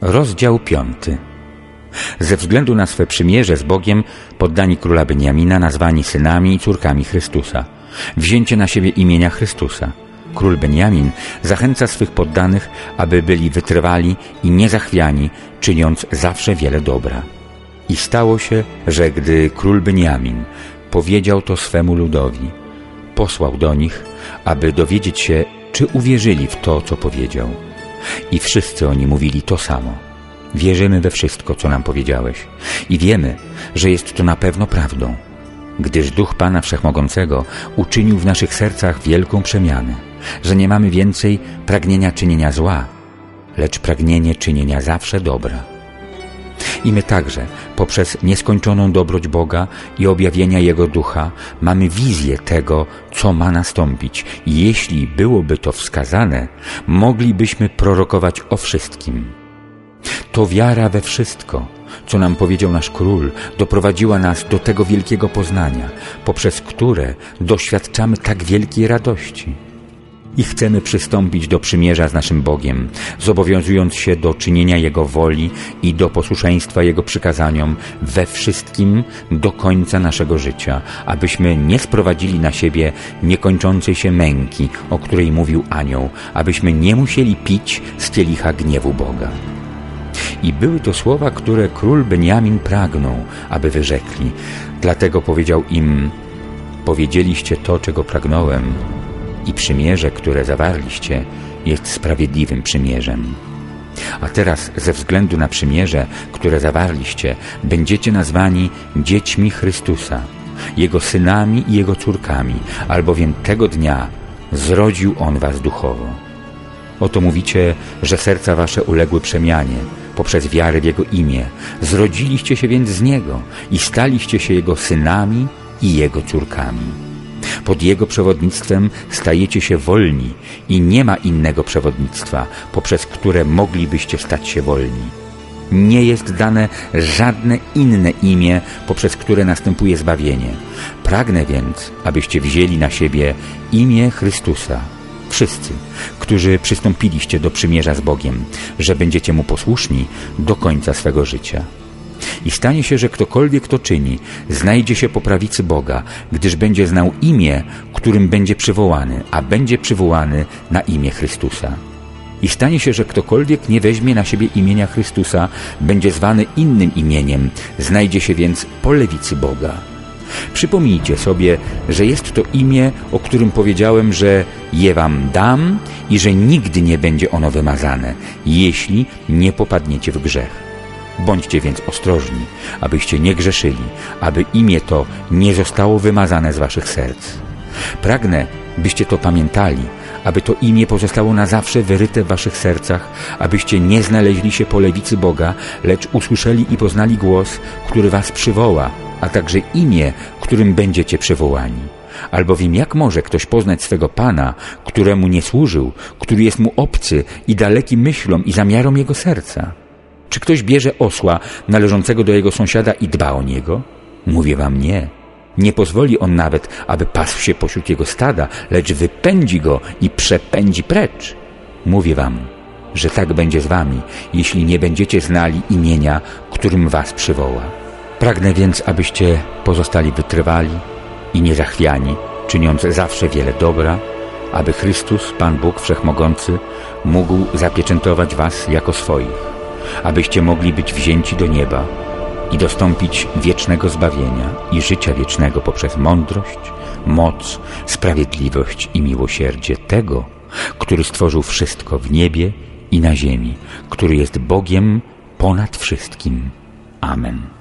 Rozdział piąty. Ze względu na swe przymierze z Bogiem poddani króla Beniamina nazwani synami i córkami Chrystusa. Wzięcie na siebie imienia Chrystusa. Król Beniamin zachęca swych poddanych, aby byli wytrwali i niezachwiani, czyniąc zawsze wiele dobra. I stało się, że gdy król Beniamin powiedział to swemu ludowi, posłał do nich, aby dowiedzieć się, czy uwierzyli w to, co powiedział. I wszyscy oni mówili to samo. Wierzymy we wszystko, co nam powiedziałeś i wiemy, że jest to na pewno prawdą, gdyż Duch Pana Wszechmogącego uczynił w naszych sercach wielką przemianę, że nie mamy więcej pragnienia czynienia zła, lecz pragnienie czynienia zawsze dobra. I my także, poprzez nieskończoną dobroć Boga i objawienia Jego Ducha, mamy wizję tego, co ma nastąpić. Jeśli byłoby to wskazane, moglibyśmy prorokować o wszystkim. To wiara we wszystko, co nam powiedział nasz król, doprowadziła nas do tego wielkiego poznania, poprzez które doświadczamy tak wielkiej radości i chcemy przystąpić do przymierza z naszym Bogiem, zobowiązując się do czynienia Jego woli i do posłuszeństwa Jego przykazaniom we wszystkim do końca naszego życia, abyśmy nie sprowadzili na siebie niekończącej się męki, o której mówił anioł, abyśmy nie musieli pić z kielicha gniewu Boga. I były to słowa, które król Beniamin pragnął, aby wyrzekli. Dlatego powiedział im, powiedzieliście to, czego pragnąłem, i przymierze, które zawarliście, jest sprawiedliwym przymierzem. A teraz ze względu na przymierze, które zawarliście, będziecie nazwani dziećmi Chrystusa, Jego synami i Jego córkami, albowiem tego dnia zrodził On was duchowo. Oto mówicie, że serca wasze uległy przemianie poprzez wiarę w Jego imię. Zrodziliście się więc z Niego i staliście się Jego synami i Jego córkami. Pod Jego przewodnictwem stajecie się wolni i nie ma innego przewodnictwa, poprzez które moglibyście stać się wolni. Nie jest dane żadne inne imię, poprzez które następuje zbawienie. Pragnę więc, abyście wzięli na siebie imię Chrystusa. Wszyscy, którzy przystąpiliście do przymierza z Bogiem, że będziecie Mu posłuszni do końca swego życia. I stanie się, że ktokolwiek to czyni, znajdzie się po prawicy Boga, gdyż będzie znał imię, którym będzie przywołany, a będzie przywołany na imię Chrystusa. I stanie się, że ktokolwiek nie weźmie na siebie imienia Chrystusa, będzie zwany innym imieniem, znajdzie się więc po lewicy Boga. Przypomnijcie sobie, że jest to imię, o którym powiedziałem, że je wam dam i że nigdy nie będzie ono wymazane, jeśli nie popadniecie w grzech. Bądźcie więc ostrożni, abyście nie grzeszyli, aby imię to nie zostało wymazane z waszych serc. Pragnę, byście to pamiętali, aby to imię pozostało na zawsze wyryte w waszych sercach, abyście nie znaleźli się po lewicy Boga, lecz usłyszeli i poznali głos, który was przywoła, a także imię, którym będziecie przywołani. Albowiem jak może ktoś poznać swego Pana, któremu nie służył, który jest mu obcy i daleki myślom i zamiarom jego serca? Czy ktoś bierze osła należącego do jego sąsiada i dba o niego? Mówię wam nie. Nie pozwoli on nawet, aby pasł się pośród jego stada, lecz wypędzi go i przepędzi precz. Mówię wam, że tak będzie z wami, jeśli nie będziecie znali imienia, którym was przywoła. Pragnę więc, abyście pozostali wytrwali i niezachwiani, czyniąc zawsze wiele dobra, aby Chrystus, Pan Bóg Wszechmogący, mógł zapieczętować was jako swoich abyście mogli być wzięci do nieba i dostąpić wiecznego zbawienia i życia wiecznego poprzez mądrość, moc, sprawiedliwość i miłosierdzie tego, który stworzył wszystko w niebie i na ziemi, który jest Bogiem ponad wszystkim. Amen.